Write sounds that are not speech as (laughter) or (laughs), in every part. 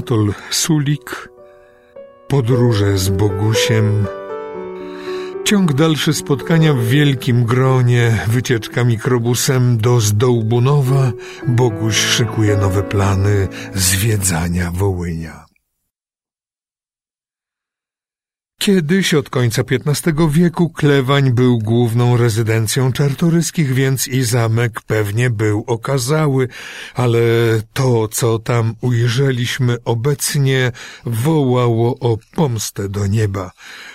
Anatol Sulik, podróże z Bogusiem, ciąg dalszy spotkania w wielkim gronie, wycieczka mikrobusem do Zdołbunowa, Boguś szykuje nowe plany zwiedzania Wołynia. Kiedyś od końca XV wieku Klewań był główną rezydencją czartoryskich, więc i zamek pewnie był okazały, ale to, co tam ujrzeliśmy obecnie, wołało o pomstę do nieba.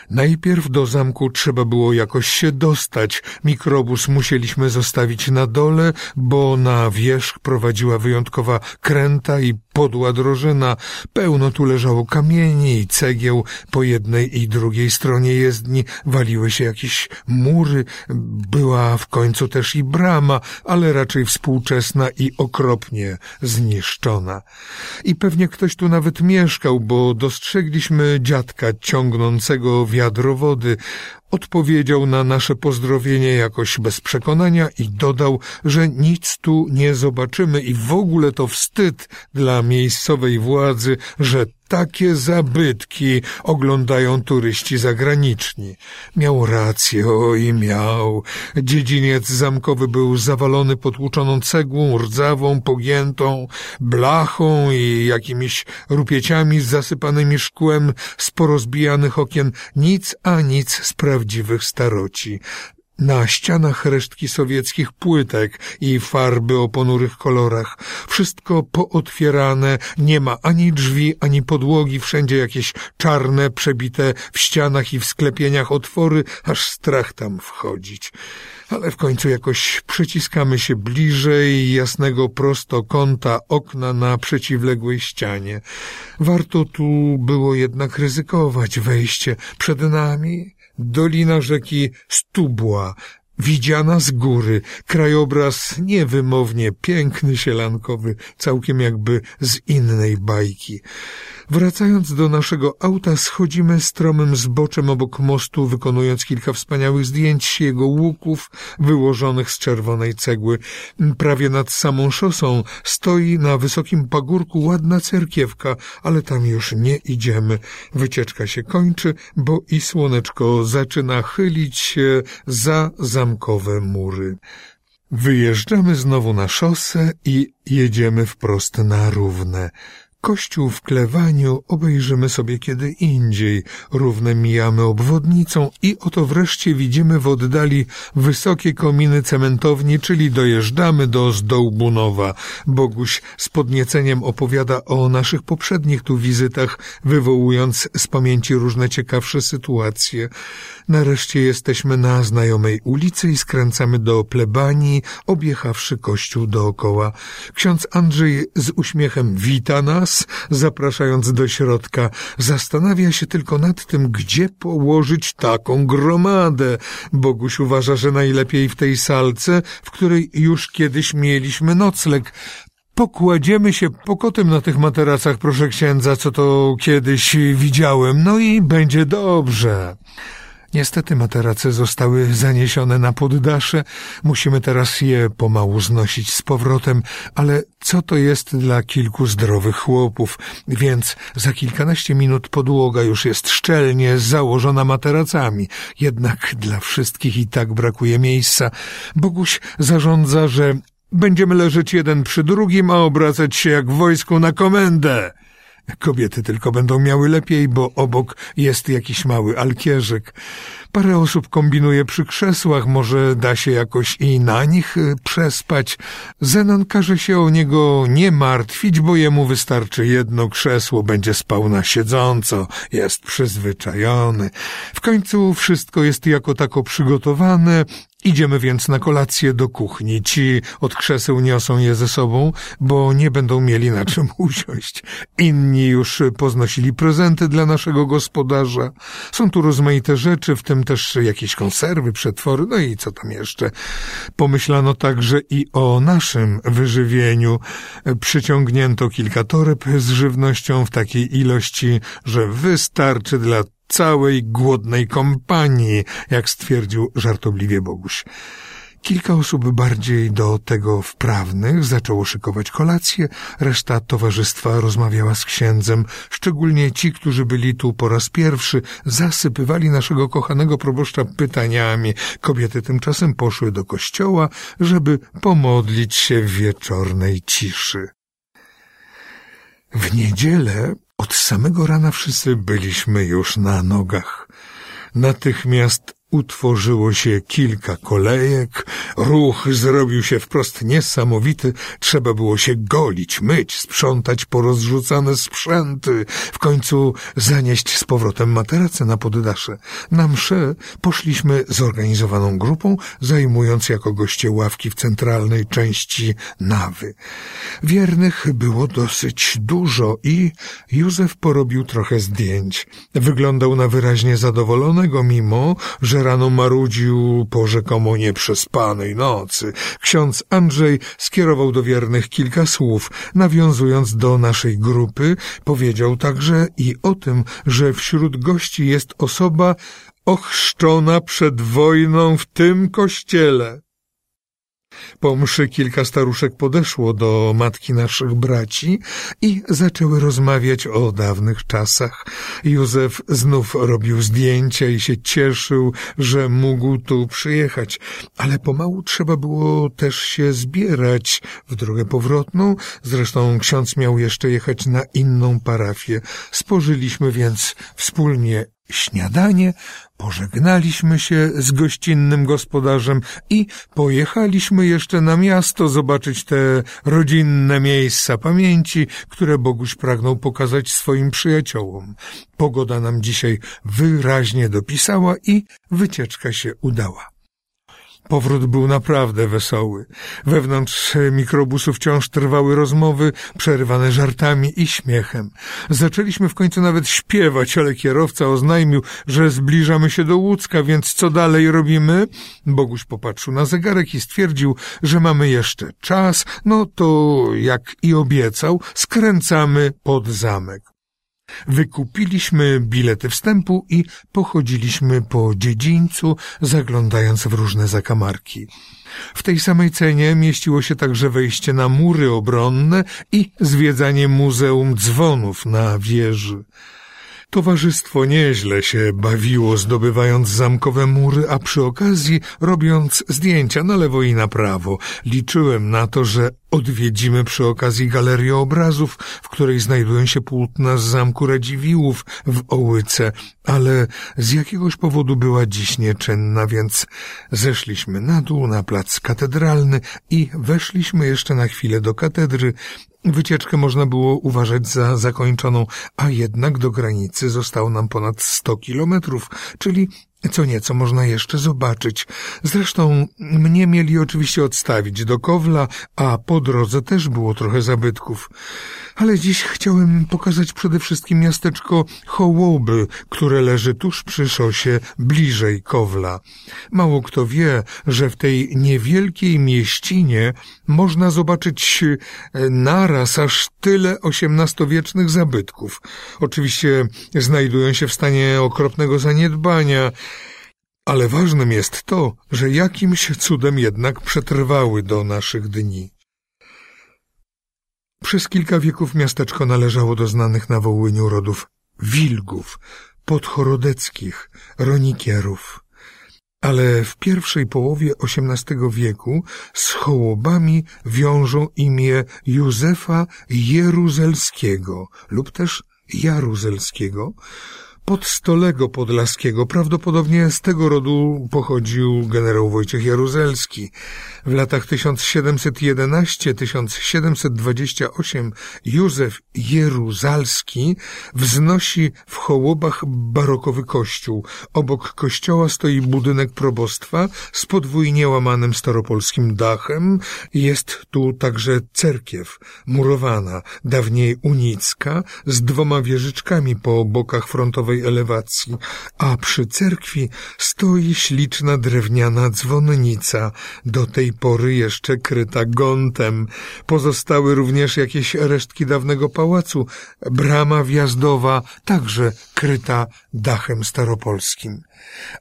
Najpierw do zamku trzeba było jakoś się dostać. Mikrobus musieliśmy zostawić na dole, bo na wierzch prowadziła wyjątkowa kręta i podła drożyna. Pełno tu leżało kamieni i cegieł. Po jednej i drugiej stronie jezdni waliły się jakieś mury. Była w końcu też i brama, ale raczej współczesna i okropnie zniszczona. I pewnie ktoś tu nawet mieszkał, bo dostrzegliśmy dziadka ciągnącego wiadro wody. Odpowiedział na nasze pozdrowienie jakoś bez przekonania i dodał, że nic tu nie zobaczymy i w ogóle to wstyd dla miejscowej władzy, że takie zabytki oglądają turyści zagraniczni. Miał rację, oj miał. Dziedziniec zamkowy był zawalony potłuczoną cegłą, rdzawą, pogiętą, blachą i jakimiś rupieciami zasypanymi szkłem z porozbijanych okien. Nic a nic z prawdziwych staroci. Na ścianach resztki sowieckich płytek i farby o ponurych kolorach. Wszystko pootwierane, nie ma ani drzwi, ani podłogi, wszędzie jakieś czarne, przebite w ścianach i w sklepieniach otwory, aż strach tam wchodzić. Ale w końcu jakoś przyciskamy się bliżej jasnego prostokąta okna na przeciwległej ścianie. Warto tu było jednak ryzykować wejście przed nami Dolina rzeki Stubła, widziana z góry, krajobraz niewymownie piękny, sielankowy, całkiem jakby z innej bajki. Wracając do naszego auta, schodzimy stromym zboczem obok mostu, wykonując kilka wspaniałych zdjęć jego łuków wyłożonych z czerwonej cegły. Prawie nad samą szosą stoi na wysokim pagórku ładna cerkiewka, ale tam już nie idziemy. Wycieczka się kończy, bo i słoneczko zaczyna chylić się za zamkowe mury. Wyjeżdżamy znowu na szosę i jedziemy wprost na równe. Kościół w Klewaniu obejrzymy sobie kiedy indziej. Równe mijamy obwodnicą i oto wreszcie widzimy w oddali wysokie kominy cementowni, czyli dojeżdżamy do Zdołbunowa. Boguś z podnieceniem opowiada o naszych poprzednich tu wizytach, wywołując z pamięci różne ciekawsze sytuacje. Nareszcie jesteśmy na znajomej ulicy i skręcamy do plebanii, objechawszy kościół dookoła. Ksiądz Andrzej z uśmiechem wita nas, zapraszając do środka. Zastanawia się tylko nad tym, gdzie położyć taką gromadę. Boguś uważa, że najlepiej w tej salce, w której już kiedyś mieliśmy nocleg. Pokładziemy się pokotem na tych materacach, proszę księdza, co to kiedyś widziałem, no i będzie dobrze. Niestety materace zostały zaniesione na poddasze, musimy teraz je pomału znosić z powrotem, ale co to jest dla kilku zdrowych chłopów, więc za kilkanaście minut podłoga już jest szczelnie założona materacami. Jednak dla wszystkich i tak brakuje miejsca. Boguś zarządza, że będziemy leżeć jeden przy drugim, a obracać się jak w wojsku na komendę. Kobiety tylko będą miały lepiej, bo obok jest jakiś mały alkierzyk. Parę osób kombinuje przy krzesłach, może da się jakoś i na nich y, przespać. Zenon każe się o niego nie martwić, bo jemu wystarczy jedno krzesło, będzie spał na siedząco, jest przyzwyczajony. W końcu wszystko jest jako tako przygotowane, Idziemy więc na kolację do kuchni. Ci od krzeseł niosą je ze sobą, bo nie będą mieli na czym (laughs) usiąść. Inni już poznosili prezenty dla naszego gospodarza. Są tu rozmaite rzeczy, w tym też jakieś konserwy, przetwory, no i co tam jeszcze. Pomyślano także i o naszym wyżywieniu. Przyciągnięto kilka toreb z żywnością w takiej ilości, że wystarczy dla całej głodnej kompanii, jak stwierdził żartobliwie Boguś. Kilka osób bardziej do tego wprawnych zaczęło szykować kolację, reszta towarzystwa rozmawiała z księdzem, szczególnie ci, którzy byli tu po raz pierwszy, zasypywali naszego kochanego proboszcza pytaniami. Kobiety tymczasem poszły do kościoła, żeby pomodlić się w wieczornej ciszy. W niedzielę od samego rana wszyscy byliśmy już na nogach. Natychmiast Utworzyło się kilka kolejek, ruch zrobił się wprost niesamowity, trzeba było się golić, myć, sprzątać porozrzucane sprzęty, w końcu zanieść z powrotem materace na poddasze. Na mszę poszliśmy zorganizowaną grupą, zajmując jako goście ławki w centralnej części nawy. Wiernych było dosyć dużo i Józef porobił trochę zdjęć. Wyglądał na wyraźnie zadowolonego, mimo że rano marudził po rzekomo nieprzespanej nocy. Ksiądz Andrzej skierował do wiernych kilka słów. Nawiązując do naszej grupy, powiedział także i o tym, że wśród gości jest osoba ochrzczona przed wojną w tym kościele. Po mszy kilka staruszek podeszło do matki naszych braci i zaczęły rozmawiać o dawnych czasach. Józef znów robił zdjęcia i się cieszył, że mógł tu przyjechać, ale pomału trzeba było też się zbierać w drogę powrotną. Zresztą ksiądz miał jeszcze jechać na inną parafię. Spożyliśmy więc wspólnie śniadanie, pożegnaliśmy się z gościnnym gospodarzem i pojechaliśmy jeszcze na miasto zobaczyć te rodzinne miejsca pamięci, które Boguś pragnął pokazać swoim przyjaciołom. Pogoda nam dzisiaj wyraźnie dopisała i wycieczka się udała. Powrót był naprawdę wesoły. Wewnątrz mikrobusu wciąż trwały rozmowy, przerywane żartami i śmiechem. Zaczęliśmy w końcu nawet śpiewać, ale kierowca oznajmił, że zbliżamy się do Łódzka, więc co dalej robimy? Boguś popatrzył na zegarek i stwierdził, że mamy jeszcze czas, no to jak i obiecał, skręcamy pod zamek. Wykupiliśmy bilety wstępu i pochodziliśmy po dziedzińcu, zaglądając w różne zakamarki. W tej samej cenie mieściło się także wejście na mury obronne i zwiedzanie Muzeum Dzwonów na wieży. Towarzystwo nieźle się bawiło, zdobywając zamkowe mury, a przy okazji robiąc zdjęcia na lewo i na prawo. Liczyłem na to, że odwiedzimy przy okazji galerię obrazów, w której znajdują się płótna z zamku Radziwiłłów w Ołyce, ale z jakiegoś powodu była dziś nieczynna, więc zeszliśmy na dół na plac katedralny i weszliśmy jeszcze na chwilę do katedry, Wycieczkę można było uważać za zakończoną, a jednak do granicy zostało nam ponad sto kilometrów, czyli co nieco można jeszcze zobaczyć. Zresztą mnie mieli oczywiście odstawić do Kowla, a po drodze też było trochę zabytków. Ale dziś chciałem pokazać przede wszystkim miasteczko Hołoby, które leży tuż przy szosie bliżej Kowla. Mało kto wie, że w tej niewielkiej mieścinie można zobaczyć e, naraz aż tyle osiemnastowiecznych zabytków. Oczywiście znajdują się w stanie okropnego zaniedbania, ale ważnym jest to, że jakimś cudem jednak przetrwały do naszych dni. Przez kilka wieków miasteczko należało do znanych na Wołyniu rodów Wilgów, podchorodeckich, ronikierów. Ale w pierwszej połowie XVIII wieku z Hołobami wiążą imię Józefa Jeruzelskiego lub też Jaruzelskiego, Podstolego Podlaskiego. Prawdopodobnie z tego rodu pochodził generał Wojciech Jaruzelski. W latach 1711-1728 Józef Jeruzalski wznosi w Hołobach barokowy kościół. Obok kościoła stoi budynek probostwa z podwójnie łamanym staropolskim dachem. Jest tu także cerkiew murowana, dawniej unicka, z dwoma wieżyczkami po bokach frontowej elewacji, a przy cerkwi stoi śliczna drewniana dzwonnica, do tej pory jeszcze kryta gontem. Pozostały również jakieś resztki dawnego pałacu, brama wjazdowa także kryta dachem staropolskim.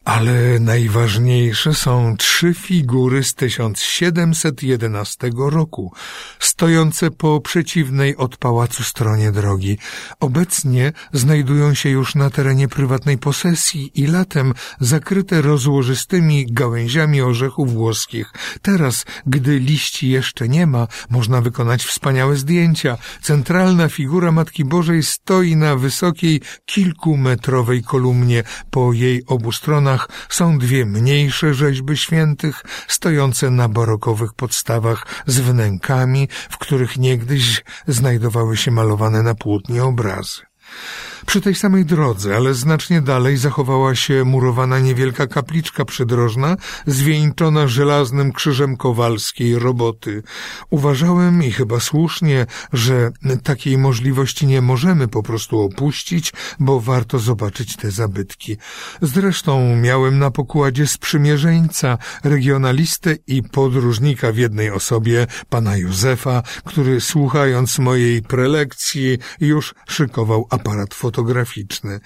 Ale najważniejsze są trzy figury z 1711 roku, stojące po przeciwnej od pałacu stronie drogi. Obecnie znajdują się już na terenie prywatnej posesji i latem zakryte rozłożystymi gałęziami orzechów włoskich. Teraz, gdy liści jeszcze nie ma, można wykonać wspaniałe zdjęcia. Centralna figura Matki Bożej stoi na wysokiej, kilkumetrowej kolumnie. Po jej obu stronach są dwie mniejsze rzeźby świętych, stojące na barokowych podstawach z wnękami, w których niegdyś znajdowały się malowane na płótnie obrazy. Przy tej samej drodze, ale znacznie dalej, zachowała się murowana niewielka kapliczka przydrożna, zwieńczona żelaznym krzyżem kowalskiej roboty. Uważałem i chyba słusznie, że takiej możliwości nie możemy po prostu opuścić, bo warto zobaczyć te zabytki. Zresztą miałem na pokładzie sprzymierzeńca, regionalistę i podróżnika w jednej osobie, pana Józefa, który słuchając mojej prelekcji już szykował aparat fotograficzny fotograficzny.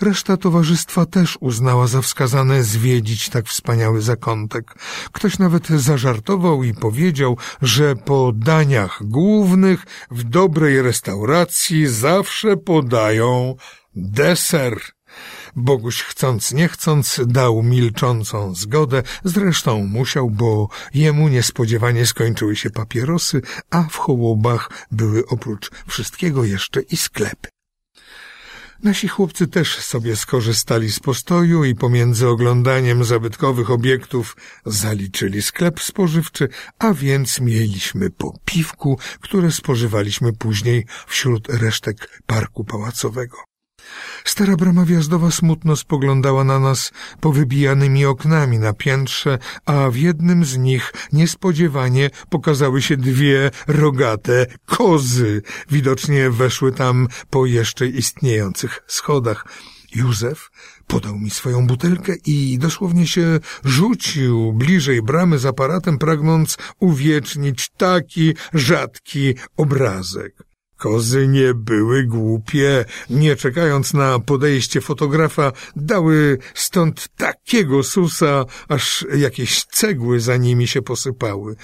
Reszta towarzystwa też uznała za wskazane zwiedzić tak wspaniały zakątek. Ktoś nawet zażartował i powiedział, że po daniach głównych w dobrej restauracji zawsze podają deser. Boguś chcąc nie chcąc dał milczącą zgodę, zresztą musiał, bo jemu niespodziewanie skończyły się papierosy, a w Hołobach były oprócz wszystkiego jeszcze i sklepy. Nasi chłopcy też sobie skorzystali z postoju i pomiędzy oglądaniem zabytkowych obiektów zaliczyli sklep spożywczy, a więc mieliśmy po piwku, które spożywaliśmy później wśród resztek parku pałacowego. Stara brama wjazdowa smutno spoglądała na nas powybijanymi oknami na piętrze, a w jednym z nich niespodziewanie pokazały się dwie rogate kozy. Widocznie weszły tam po jeszcze istniejących schodach. Józef podał mi swoją butelkę i dosłownie się rzucił bliżej bramy z aparatem, pragnąc uwiecznić taki rzadki obrazek. Kozy nie były głupie. Nie czekając na podejście fotografa, dały stąd takiego susa, aż jakieś cegły za nimi się posypały.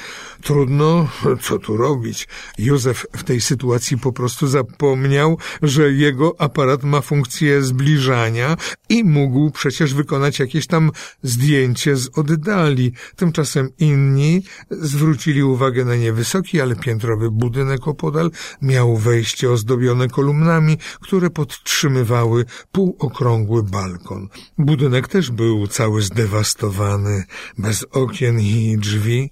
Trudno, co tu robić? Józef w tej sytuacji po prostu zapomniał, że jego aparat ma funkcję zbliżania i mógł przecież wykonać jakieś tam zdjęcie z oddali. Tymczasem inni zwrócili uwagę na niewysoki, ale piętrowy budynek opodal miał wejście ozdobione kolumnami, które podtrzymywały półokrągły balkon. Budynek też był cały zdewastowany, bez okien i drzwi,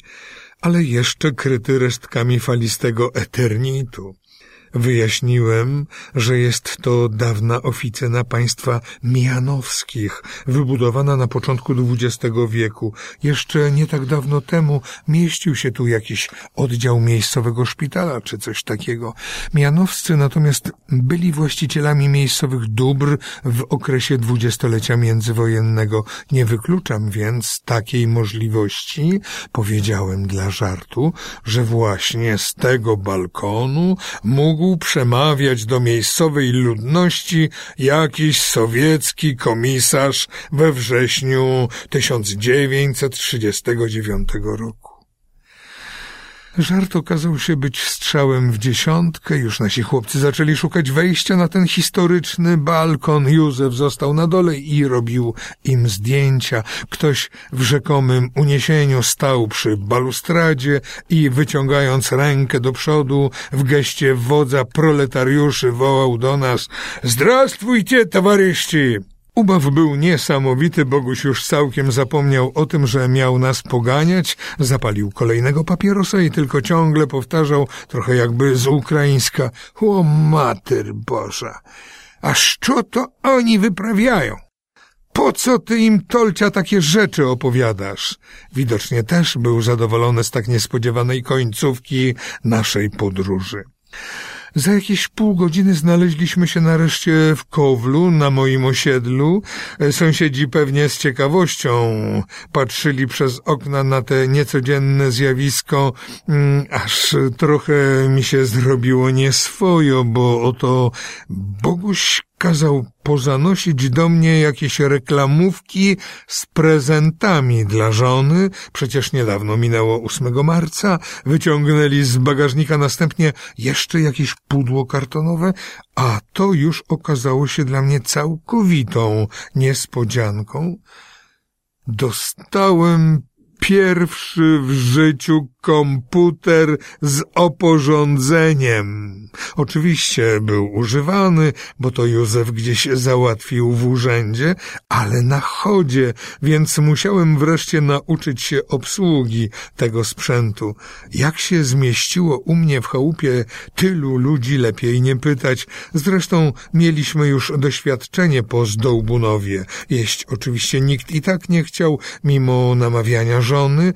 ale jeszcze kryty resztkami falistego eternitu. Wyjaśniłem, że jest to dawna oficyna państwa Mijanowskich, wybudowana na początku XX wieku. Jeszcze nie tak dawno temu mieścił się tu jakiś oddział miejscowego szpitala czy coś takiego. Mijanowscy natomiast byli właścicielami miejscowych dóbr w okresie dwudziestolecia międzywojennego. Nie wykluczam więc takiej możliwości, powiedziałem dla żartu, że właśnie z tego balkonu mógł mógł przemawiać do miejscowej ludności jakiś sowiecki komisarz we wrześniu 1939 roku. Żart okazał się być strzałem w dziesiątkę. Już nasi chłopcy zaczęli szukać wejścia na ten historyczny balkon. Józef został na dole i robił im zdjęcia. Ktoś w rzekomym uniesieniu stał przy balustradzie i wyciągając rękę do przodu w geście wodza proletariuszy wołał do nas Zdrastwujcie, towarzyści! Ubaw był niesamowity, Boguś już całkiem zapomniał o tym, że miał nas poganiać, zapalił kolejnego papierosa i tylko ciągle powtarzał, trochę jakby z ukraińska, o Boża, a co to oni wyprawiają? Po co ty im, Tolcia, takie rzeczy opowiadasz? Widocznie też był zadowolony z tak niespodziewanej końcówki naszej podróży. Za jakieś pół godziny znaleźliśmy się nareszcie w Kowlu, na moim osiedlu. Sąsiedzi pewnie z ciekawością patrzyli przez okna na te niecodzienne zjawisko, mm, aż trochę mi się zrobiło nieswojo, bo oto Boguś kazał pozanosić do mnie jakieś reklamówki z prezentami dla żony. Przecież niedawno minęło 8 marca. Wyciągnęli z bagażnika następnie jeszcze jakieś pudło kartonowe, a to już okazało się dla mnie całkowitą niespodzianką. Dostałem pierwszy w życiu komputer z oporządzeniem. Oczywiście był używany, bo to Józef gdzieś załatwił w urzędzie, ale na chodzie, więc musiałem wreszcie nauczyć się obsługi tego sprzętu. Jak się zmieściło u mnie w chałupie tylu ludzi, lepiej nie pytać. Zresztą mieliśmy już doświadczenie po Zdołbunowie. Jeść oczywiście nikt i tak nie chciał, mimo namawiania żony,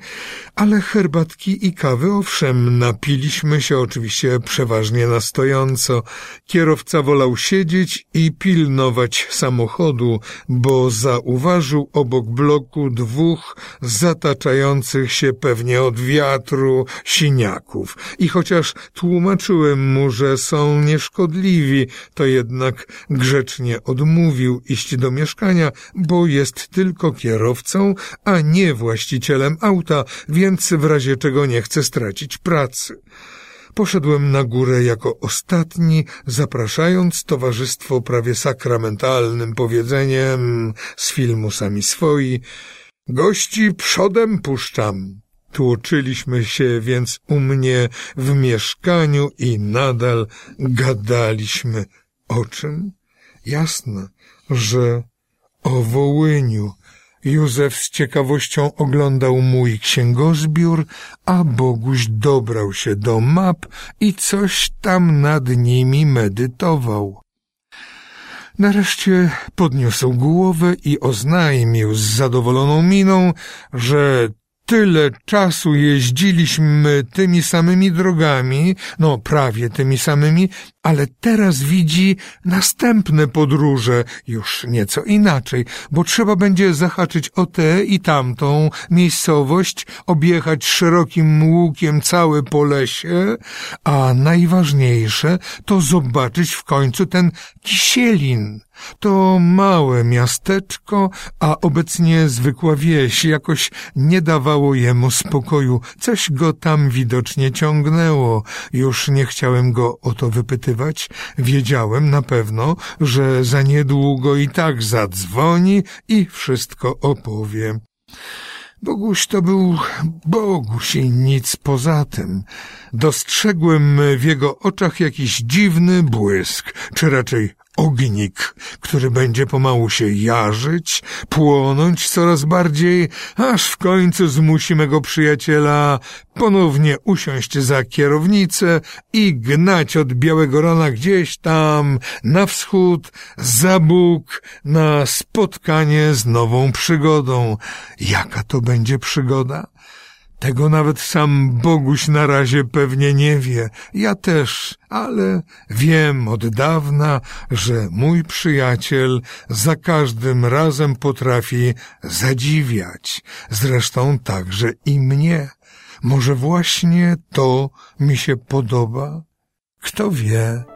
ale herbatki i kawy owszem, napiliśmy się oczywiście przeważnie na stojąco. Kierowca wolał siedzieć i pilnować samochodu, bo zauważył obok bloku dwóch zataczających się pewnie od wiatru siniaków. I chociaż tłumaczyłem mu, że są nieszkodliwi, to jednak grzecznie odmówił iść do mieszkania, bo jest tylko kierowcą, a nie właścicielem auta, więc w razie czego nie chce stracić pracy. Poszedłem na górę jako ostatni, zapraszając towarzystwo prawie sakramentalnym powiedzeniem z filmu Sami Swoi. Gości przodem puszczam. Tłoczyliśmy się więc u mnie w mieszkaniu i nadal gadaliśmy. O czym? Jasne, że o Wołyniu, Józef z ciekawością oglądał mój księgozbiór, a Boguś dobrał się do map i coś tam nad nimi medytował. Nareszcie podniósł głowę i oznajmił z zadowoloną miną, że Tyle czasu jeździliśmy tymi samymi drogami, no prawie tymi samymi, ale teraz widzi następne podróże, już nieco inaczej, bo trzeba będzie zahaczyć o tę i tamtą miejscowość, objechać szerokim łukiem całe Polesie, a najważniejsze to zobaczyć w końcu ten Kisielin. To małe miasteczko, a obecnie zwykła wieś jakoś nie dawało jemu spokoju. Coś go tam widocznie ciągnęło. Już nie chciałem go o to wypytywać. Wiedziałem na pewno, że za niedługo i tak zadzwoni i wszystko opowie. Boguś to był Boguś i nic poza tym. Dostrzegłem w jego oczach jakiś dziwny błysk, czy raczej ognik, który będzie pomału się jarzyć, płonąć coraz bardziej, aż w końcu zmusi mego przyjaciela ponownie usiąść za kierownicę i gnać od białego rana gdzieś tam na wschód, za Bóg, na spotkanie z nową przygodą. Jaka to będzie przygoda? Tego nawet sam Boguś na razie pewnie nie wie. Ja też, ale wiem od dawna, że mój przyjaciel za każdym razem potrafi zadziwiać. Zresztą także i mnie. Może właśnie to mi się podoba? Kto wie?